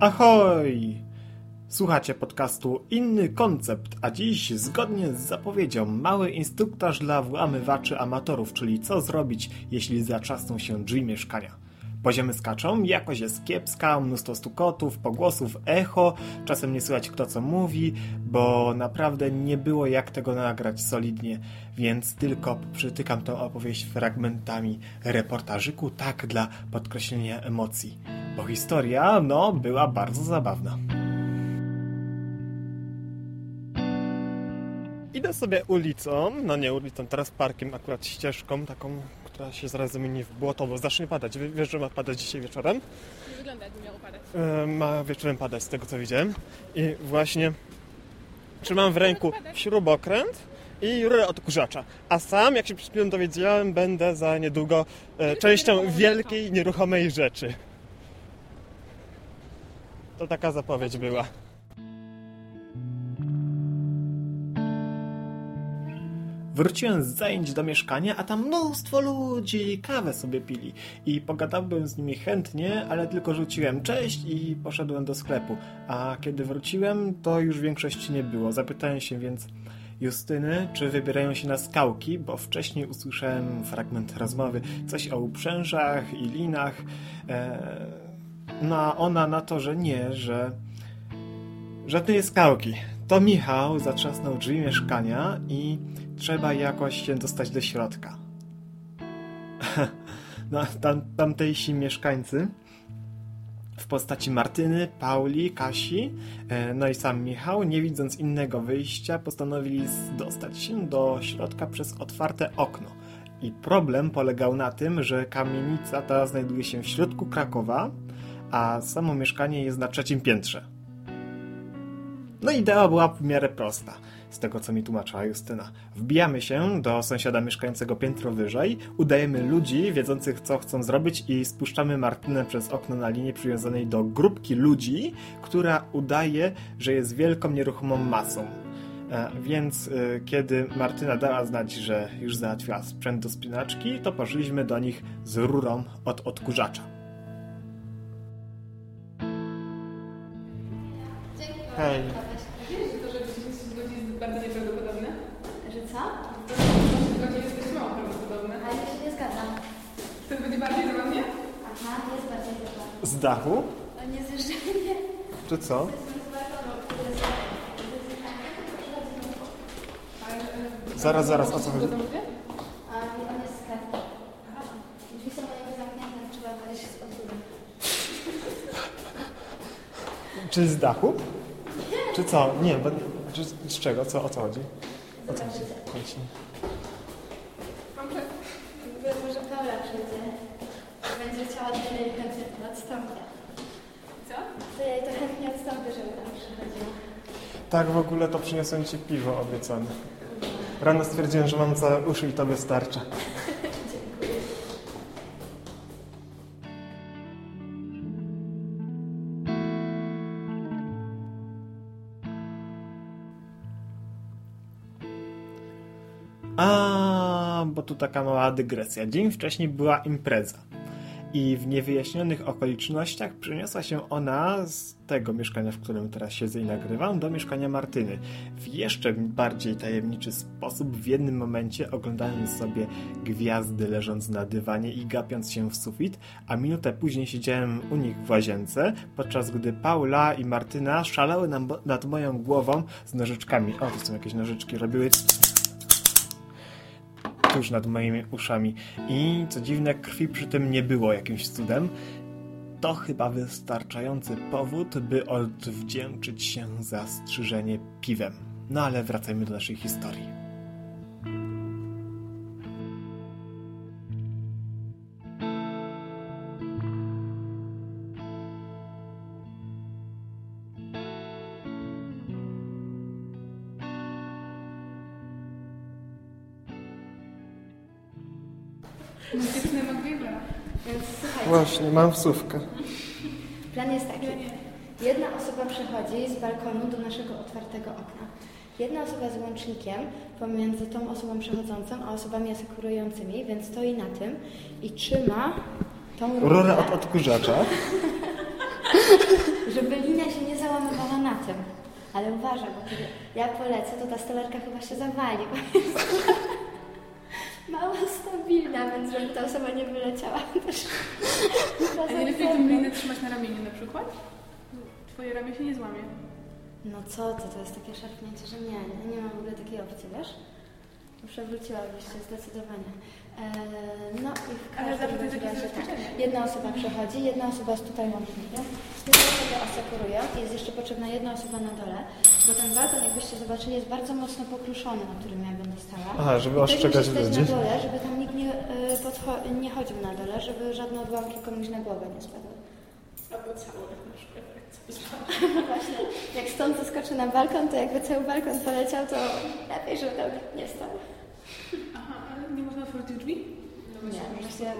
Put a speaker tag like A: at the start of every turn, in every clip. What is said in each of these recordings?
A: Ahoj! Słuchacie podcastu Inny Koncept, a dziś zgodnie z zapowiedzią mały instruktaż dla włamywaczy amatorów, czyli co zrobić, jeśli zaczasną się drzwi mieszkania. Poziomy skaczą, jakość jest kiepska, mnóstwo stukotów, pogłosów, echo, czasem nie słychać kto co mówi, bo naprawdę nie było jak tego nagrać solidnie, więc tylko przytykam tą opowieść fragmentami reportażyku, tak dla podkreślenia emocji, bo historia, no, była bardzo zabawna. Idę sobie ulicą, no nie ulicą, teraz parkiem, akurat ścieżką taką, która się zaraz zamieni w błoto, bo zacznie padać. Wiesz, że ma padać dzisiaj wieczorem?
B: Nie wygląda jakby miało padać.
A: E, ma wieczorem padać, z tego co widziałem. I właśnie trzymam w ręku śrubokręt i rurę odkurzacza. A sam, jak się przed chwilą dowiedziałem, będę za niedługo e, częścią wielkiej, nieruchomej rzeczy. To taka zapowiedź była. Wróciłem z zajęć do mieszkania, a tam mnóstwo ludzi kawę sobie pili. I pogadałbym z nimi chętnie, ale tylko rzuciłem cześć i poszedłem do sklepu. A kiedy wróciłem, to już większości nie było. Zapytałem się więc Justyny, czy wybierają się na skałki, bo wcześniej usłyszałem fragment rozmowy, coś o uprzężach i linach. Eee, no a ona na to, że nie, że żadnej skałki. To Michał zatrzasnął drzwi mieszkania i trzeba jakoś się dostać do środka. no, tam, tamtejsi mieszkańcy w postaci Martyny, Pauli, Kasi, e, no i sam Michał, nie widząc innego wyjścia, postanowili dostać się do środka przez otwarte okno. I problem polegał na tym, że kamienica ta znajduje się w środku Krakowa, a samo mieszkanie jest na trzecim piętrze. No idea była w miarę prosta z tego co mi tłumaczyła Justyna. Wbijamy się do sąsiada mieszkającego piętro wyżej, udajemy ludzi wiedzących co chcą zrobić i spuszczamy Martynę przez okno na linii przywiązanej do grupki ludzi, która udaje, że jest wielką nieruchomą masą. E, więc e, kiedy Martyna dała znać, że już załatwiła sprzęt do spinaczki, to poszliśmy do nich z rurą od odkurzacza. Hej.
B: bardzo nieprawdopodobne.
C: Że co? Ale ja się nie zgadzam.
B: To będzie bardziej zabawnie?
C: Aha, jest bardziej zabawne.
A: Z dachu?
C: To nie zjeżdżenie.
A: Czy co? Zaraz, zaraz, o co chodzi?
C: A on jest sklep. Drzwi są jakby zamknięte, trzeba wejść z.
A: Czy z dachu? Czy co? Nie, bo, czy, z czego? Co, o co chodzi? O co chodzi?
C: Może Paula przyjdzie. Będzie chciała, jej chętnie odstąpię.
B: Co?
C: To ja jej to chętnie odstąpię, żeby tam przychodziła.
A: Tak, w ogóle to przyniosłem Ci piwo obiecane. Rano stwierdziłem, że mam całe uszy i to wystarcza. Bo tu taka mała dygresja. Dzień wcześniej była impreza. I w niewyjaśnionych okolicznościach przeniosła się ona z tego mieszkania, w którym teraz siedzę i nagrywam, do mieszkania Martyny. W jeszcze bardziej tajemniczy sposób, w jednym momencie oglądając sobie gwiazdy leżąc na dywanie i gapiąc się w sufit, a minutę później siedziałem u nich w łazience, podczas gdy Paula i Martyna szalały nad moją głową z nożyczkami. O, to są jakieś nożyczki. Robiły tuż nad moimi uszami i co dziwne krwi przy tym nie było jakimś cudem. To chyba wystarczający powód, by odwdzięczyć się za strzyżenie piwem. No ale wracajmy do naszej historii. Właśnie, mam wsówkę.
C: plan jest taki. Jedna osoba przechodzi z balkonu do naszego otwartego okna. Jedna osoba z łącznikiem pomiędzy tą osobą przechodzącą a osobami asekurującymi, więc stoi na tym i trzyma tą rurę.
A: Rurę od odkurzacza.
C: żeby linia się nie załamywała na tym. Ale uważaj, bo kiedy ja polecę, to ta stolarka chyba się zawali, mała stabilna, więc żeby ta osoba nie wyleciała też.
B: A nie lepiej tą linę trzymać na ramieniu na przykład? Twoje ramię się nie złamie.
C: No co ty, to jest takie szarpnięcie, że nie, nie, nie ma w ogóle takiej opcji, wiesz? Przewróciłabyś się zdecydowanie. Eee, no i w każdym razie tak. Jedna osoba przechodzi, jedna osoba jest tutaj łącznikiem, jedna osoba asekuruje i jest jeszcze potrzebna jedna osoba na dole, bo ten balkon, jakbyście zobaczyli, jest bardzo mocno pokruszony, na którym ja będę stała.
A: Aha, żeby
C: musi stać
A: ludzi.
C: na dole, żeby tam nikt nie, y, podcho- nie chodził na dole, żeby żadne odłamki komuś na głowę nie spadły.
B: Albo spadło.
C: Właśnie, jak stąd zeskoczy na balkon, to jakby cały balkon poleciał, to lepiej, żeby tam nikt nie stał.
B: Aha, ale nie można otworzyć drzwi?
C: Nie, właśnie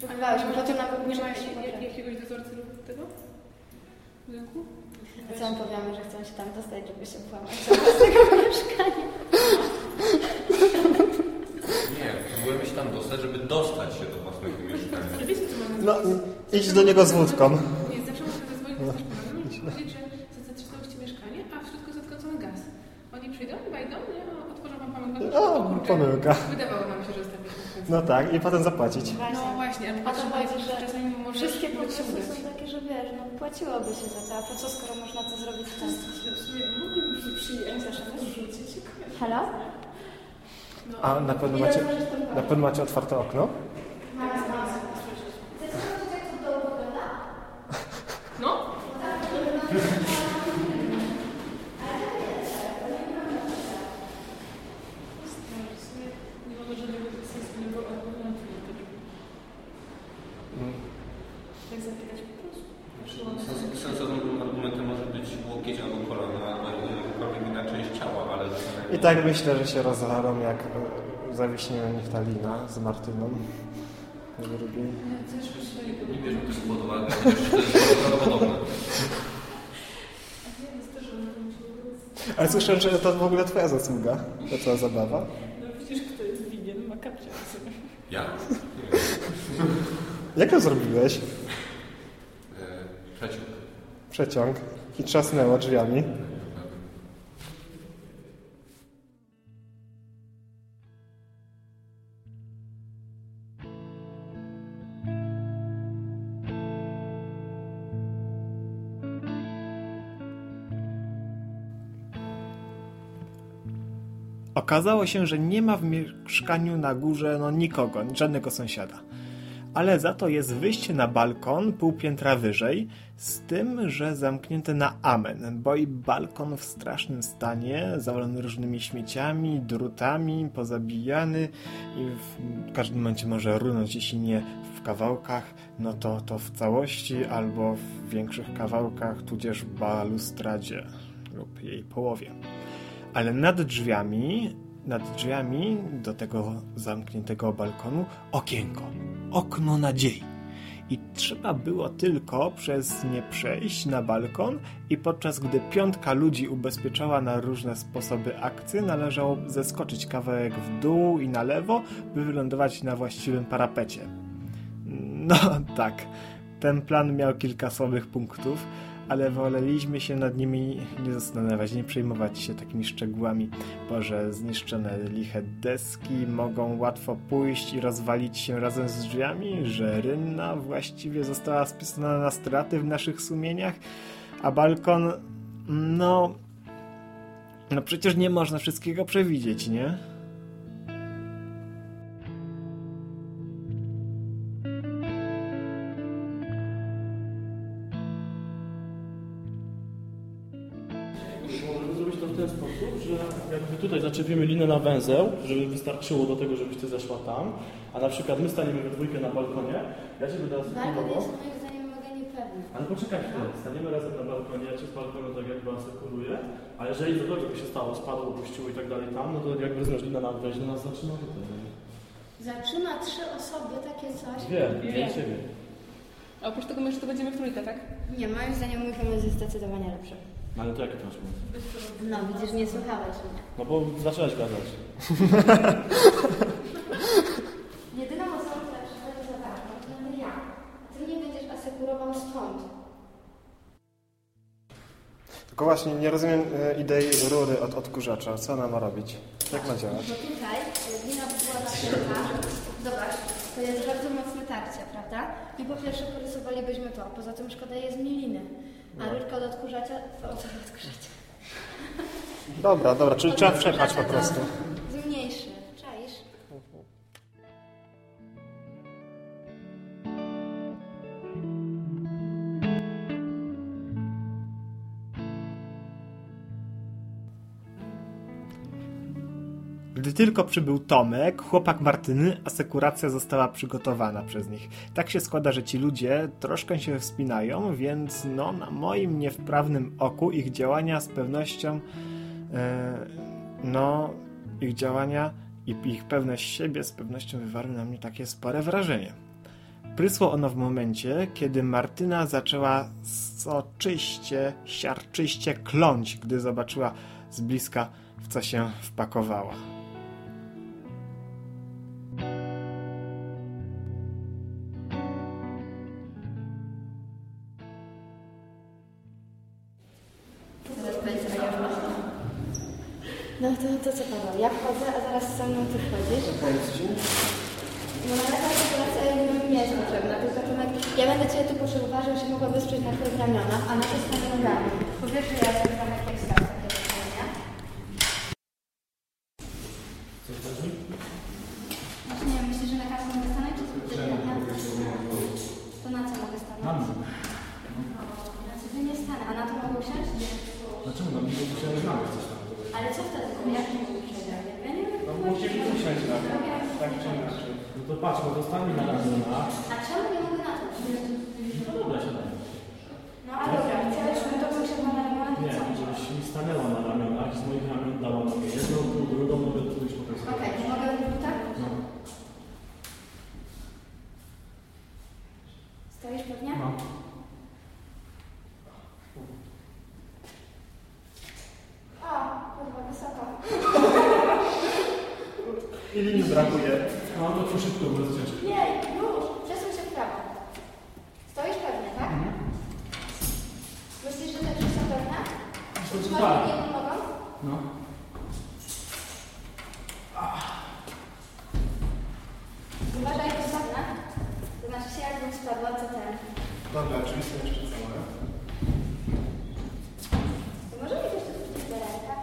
C: próbowałyśmy, potem nam
B: Nie ma jakiegoś dozorcy lub tego? Budynku?
C: A co my powiemy, że chcą się tam dostać, żeby się włamać do własnego mieszkania?
D: Nie, próbujemy się tam dostać, żeby dostać się do własnego mieszkania.
B: Ale wiecie, co mamy
A: No, idź do niego z wódką.
B: Nie, zawsze można zadzwonić do pomagamy i powiedzieć, że zatrzymałyście mieszkanie, a w środku odkręcony gaz. Oni przyjdą, wejdą, nie? A Otworzą wam pamiętnik.
A: O, pomyłka.
B: Wydawało nam się, że zostawiliśmy.
A: No tak, i potem zapłacić.
B: No właśnie,
C: A to chodzi, że
B: czasami może
C: Wszystkie
B: udać.
C: są takie, wiesz, no płaciłoby się za to, a po co, skoro można to zrobić w ten
B: sumie moglibyśmy przyjechać.
C: Halo?
B: No,
A: A na pewno macie, na pewno macie otwarte okno?
B: no? Nie mamy żadnego sensownego argumentu na to, żeby tak zapytać po prostu.
D: Sens- Sensownym argumentem może być łokieć albo kolano, albo jakakolwiek inna część ciała, ale
A: I tak myślę, że się rozwarą jak e, zawiśnie u nich ta lina z Martyną. Drugi.
D: nie bierzmy tego pod uwagę, chociaż to jest prawdopodobne.
A: Ale słyszę, że to w ogóle twoja zasługa, ta cała zabawa.
B: No widzisz, kto jest winien, ma kapcia.
D: Ja?
A: Jak to zrobiłeś?
D: E, Przeciąg.
A: Przeciąg i trzasnęło drzwiami. Okazało się, że nie ma w mieszkaniu na górze no nikogo, żadnego sąsiada. Ale za to jest wyjście na balkon pół piętra wyżej, z tym, że zamknięte na amen, bo i balkon w strasznym stanie, zawalony różnymi śmieciami, drutami, pozabijany i w każdym momencie może runąć, jeśli nie w kawałkach, no to, to w całości albo w większych kawałkach, tudzież balustradzie lub jej połowie. Ale nad drzwiami, nad drzwiami do tego zamkniętego balkonu okienko, okno nadziei. I trzeba było tylko przez nie przejść na balkon i podczas gdy piątka ludzi ubezpieczała na różne sposoby akcje, należało zeskoczyć kawałek w dół i na lewo, by wylądować na właściwym parapecie. No tak, ten plan miał kilka słabych punktów, ale woleliśmy się nad nimi nie zastanawiać, nie przejmować się takimi szczegółami, bo że zniszczone liche deski mogą łatwo pójść i rozwalić się razem z drzwiami, że rynna właściwie została spisana na straty w naszych sumieniach, a balkon, no... No przecież nie można wszystkiego przewidzieć, nie?
E: To w ten sposób, że jakby tutaj zaczepimy linę na węzeł, żeby wystarczyło do tego, żebyś ty zeszła tam, a na przykład my staniemy we dwójkę na balkonie, ja cię będę
C: Balkon
E: asekurował,
C: jest moim zdaniem mega niepewny.
E: ale poczekaj chwilę, staniemy razem na balkonie, ja cię z balkonu tak jakby asekuruję, a jeżeli cokolwiek by się stało, spadło, opuściło i tak dalej tam, no to jakby znasz lina na węźle, nas zaczyna tutaj.
C: Zatrzyma trzy osoby, takie coś.
E: Dwie, dwie ciebie.
B: A oprócz tego my jeszcze to będziemy w trójkę, tak?
C: Nie, moim zdaniem mój pomysł jest zdecydowanie lepszy.
E: No ale to jaki to masz pomysł?
C: No, widzisz, nie słuchałeś mnie.
E: No bo zaczęłaś gadać.
C: Jedyną osobą, która przychodzi za balkon, to będę ja. A ty mnie będziesz asekurował stąd.
A: Tylko właśnie nie rozumiem e, idei rury od odkurzacza. Co ona ma robić? Jak ma działać?
C: Bo tutaj e, lina by była napięta. Zobacz, to jest bardzo mocne tarcie, prawda? I po pierwsze porysowalibyśmy to, poza tym szkoda jest mi liny. A rurka od odkurzacza, od odkurzacza?
A: Dobra, dobra, czyli trzeba przepchać po prostu. Gdy tylko przybył Tomek, chłopak Martyny, asekuracja została przygotowana przez nich. Tak się składa, że ci ludzie troszkę się wspinają, więc no, na moim niewprawnym oku ich działania z pewnością, e, no, ich działania i ich pewność siebie z pewnością wywarły na mnie takie spore wrażenie. Prysło ono w momencie, kiedy Martyna zaczęła soczyście, siarczyście kląć, gdy zobaczyła z bliska, w co się wpakowała.
C: No to, to co Paweł, ja wchodzę, a zaraz ze mną ty wchodzisz. No na razie sytuacja mi nie jest potrzebna, tylko Tomek, ja będę Cię tu potrzebowała, żebyś mogła wysprzeć na twoich ramionach, a na to stanę nogami. Po pierwsze ja jestem trochę teksta takie wykonania. Właśnie nie wiem, myślisz, że na kasę mogę stanąć, czy ty na To na co mogę stanąć?
E: Mam.
C: Na co nie stanę, a na to mogę usiąść?
E: Dlaczego nam nie musiałem znaleźć coś tam?
C: Ale co wtedy? Jak nie mogę usiąść? Ja nie wiem.
E: No musieli usiąść na tak czy inaczej. No to patrz, no dostanie na ramionach.
C: A czemu nie mogę na to?
E: No dobra, siadaj.
C: No a dobra, chciałeś, żeby to był się na ramionach?
E: Nie, żebyś mi stanęła na ramionach i z moich ramion dała nogę. Jedną, drugą, drugą mogę tu już potem sobie.
C: Okej, nie mogę robić tak?
E: No.
C: Stoisz pewnie?
E: No.
C: O, kurwa, wysoko.
A: I linii brakuje.
E: No to tu szybko, bo jest ciężko.
C: Nie, już, przesuń się w prawo. Stoisz pewnie, tak? Myślisz, że te drzwi są pewne?
E: To
C: Trzymasz
E: tak.
C: jedną nogą?
E: No.
C: Uważaj, bo spadnę. To znaczy się, jakbym spadła, to ten.
A: Dobra, czyli są jeszcze całe.
C: To może mieć jeszcze coś do ręka?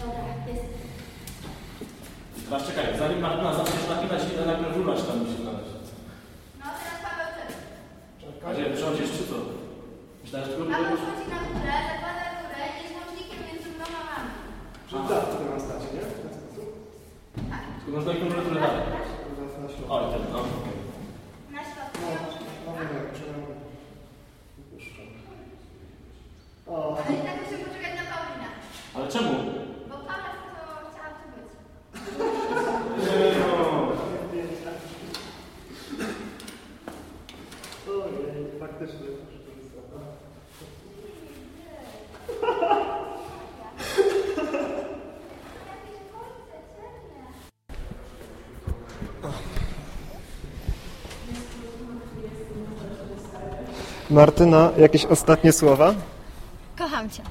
C: Dobra, jest.
E: Teraz czekaj, zanim Martyna zaczniesz napinać, ile najpierw rura się tam musi znaleźć.
C: No teraz Paweł ty.
E: A nie, przechodzisz czy co? Tylko
C: Paweł wchodzi na górę, zakłada górę i jest łącznikiem między mną a mamą.
A: Czyli tak, to mam stać, nie? W ten sposób?
E: Tylko można i kontrolę trochę dalej.
A: Na środku.
E: O, ten, no. okej.
C: Na środku.
A: No nie wiem, czy mam... Wypuszczę. O,
C: Ale i tak musimy poczekać na Paulinę.
E: Ale czemu?
C: Bo Paweł to chciałam tu być.
A: ojej, faktycznie. Martyna, jakieś ostatnie słowa?
C: Kocham cię.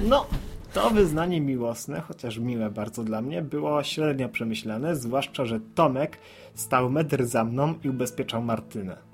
A: No, to wyznanie miłosne, chociaż miłe bardzo dla mnie, było średnio przemyślane, zwłaszcza, że Tomek stał metr za mną i ubezpieczał Martynę.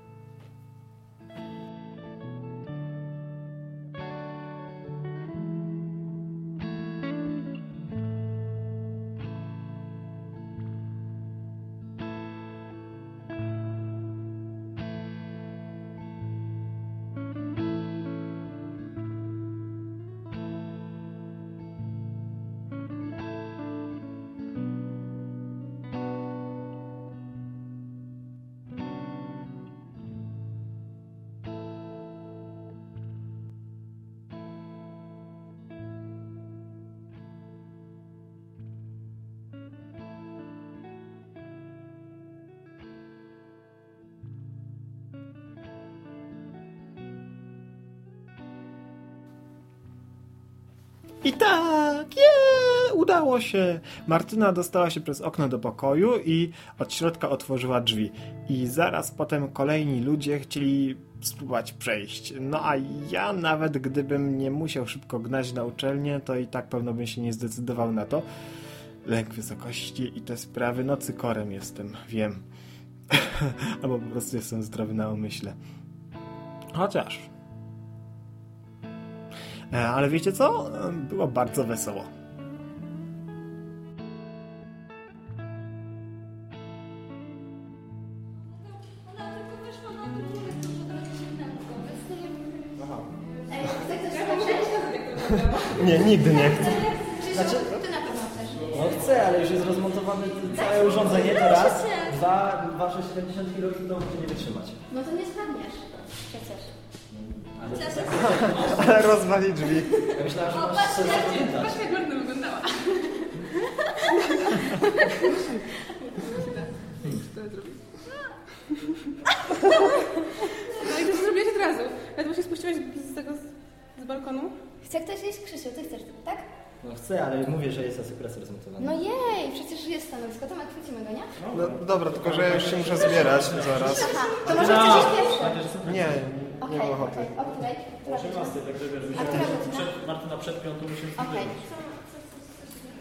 A: I tak, ale udało się. Martyna dostała się przez okno do pokoju i od środka otworzyła drzwi. I zaraz potem kolejni ludzie chcieli spróbować przejść. No a ja nawet gdybym nie musiał szybko gnać na uczelnię, to i tak pewno bym się nie zdecydował na to. Lęk wysokości i te sprawy, no cykorem jestem, wiem. Albo po prostu jestem zdrowy na umyśle. Chociaż. E, Ale wiecie co? E, Było bardzo wesoło.
C: To to nie...
A: Nigdy nie chcę.
F: Znaczy-
C: ty na pewno chcesz.
F: No chcę, ale już jest rozmontowane całe urządzenie teraz. Dwa, wasze 70 kg domu nie wytrzymać.
C: No to nie spadniesz. Przecież.
F: Ale
A: rozwali drzwi.
F: ja myślałem, że
C: O,
F: masz
C: patrz,
F: sobie
C: jakie-
F: zapamiętać.
B: Patrz jak ładnie wyglądała. Co zrobić? No i to zrobiłeś od razu. Ledwo się spuściłaś z tego, z balkonu.
C: Chce ktoś jeść? Krzysiu, ty chcesz, tak?
F: No chcę, ale mówię, że jest asekuracja rozmontowana.
C: No jej, przecież jest stanowisko, to chwycimy go, nie?
A: No, dobra, tylko że ja już się muszę zbierać zaraz.
C: Aha, to może chcesz iść pierwszy?
A: Nie, nie
C: okej,
A: ochoty.
C: o której? Która godzina?
E: 18, także wiesz,
C: godzina?
E: przed, Martyna przed piątą musimy
C: Okej.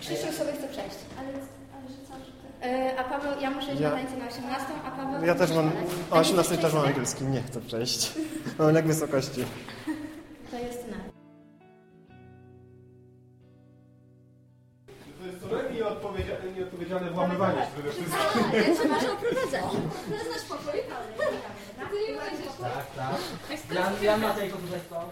C: Krzysiu sobie chce przejść.
G: Ale, ale że co, że ty...
C: Yy, a Paweł, ja muszę iść
A: Ja-
C: na tańce na 18, a Paweł...
A: Ja też mam, o 18
C: chcesz
A: też mam angielski, nie chcę przejść. Mam lek wysokości.
F: Jan, Jan Matejko tutaj stał.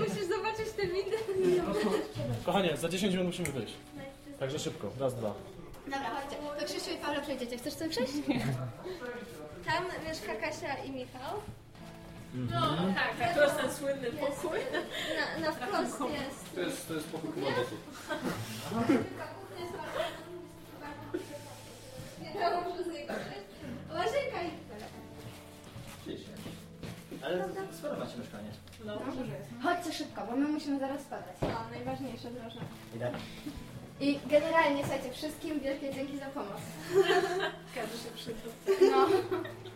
G: Musisz zobaczyć te wideo.
E: Kochanie, za 10 minut musimy wyjść. Także szybko, raz, dwa.
C: Dobra, chodźcie. To Krzysiu i Paweł przejdziecie. Chcesz sobie przejść?
G: Tam mieszka Kasia i Michał.
B: No tak, tak. To jest ten słynny pokój.
G: Na, na wprost jest.
D: To jest, to jest pokój komandosów.
G: Nie dało przez niego. Łazienka i tyle.
F: Ale skoro macie mieszkanie?
C: Chodźcie szybko, bo my musimy zaraz spadać.
G: No, najważniejsze drożne.
F: Idę.
C: I generalnie, słuchajcie, wszystkim wielkie dzięki za pomoc.
B: Każdy się przydał.
C: No.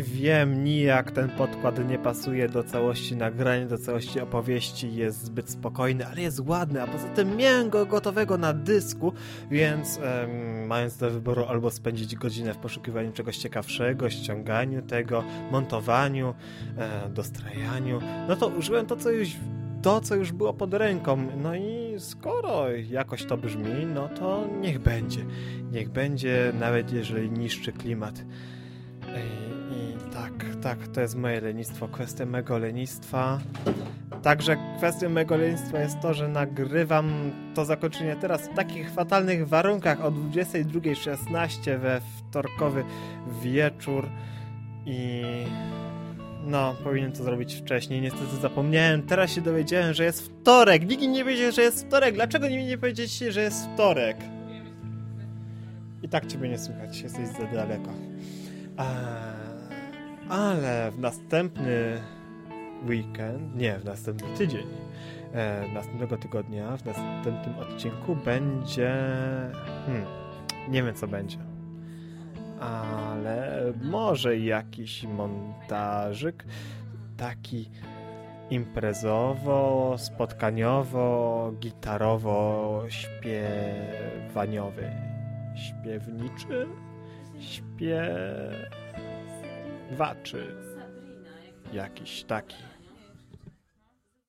A: I wiem, nijak ten podkład nie pasuje do całości nagrania, do całości opowieści, jest zbyt spokojny, ale jest ładny, a poza tym miałem go gotowego na dysku, więc em, mając do wyboru albo spędzić godzinę w poszukiwaniu czegoś ciekawszego, ściąganiu tego, montowaniu, e, dostrajaniu, no to użyłem to, co już to, co już było pod ręką. No i skoro jakoś to brzmi, no to niech będzie. Niech będzie, nawet jeżeli niszczy klimat. I tak, tak, to jest moje lenistwo. Kwestia mego lenistwa. Także kwestią mego lenistwa jest to, że nagrywam to zakończenie teraz w takich fatalnych warunkach o 22.16 we wtorkowy wieczór i no, powinien to zrobić wcześniej. Niestety zapomniałem. Teraz się dowiedziałem, że jest wtorek. Nikt nie wiedział, że jest wtorek. Dlaczego mi nie powiedzieliście, że jest wtorek? I tak ciebie nie słychać. Jesteś za daleko. A, ale w następny weekend, nie, w następny tydzień, e, następnego tygodnia, w następnym odcinku będzie... Hmm, nie wiem co będzie. Ale może jakiś montażyk taki imprezowo, spotkaniowo, gitarowo, śpiewaniowy. Śpiewniczy? Śpiewaczy. Jakiś taki.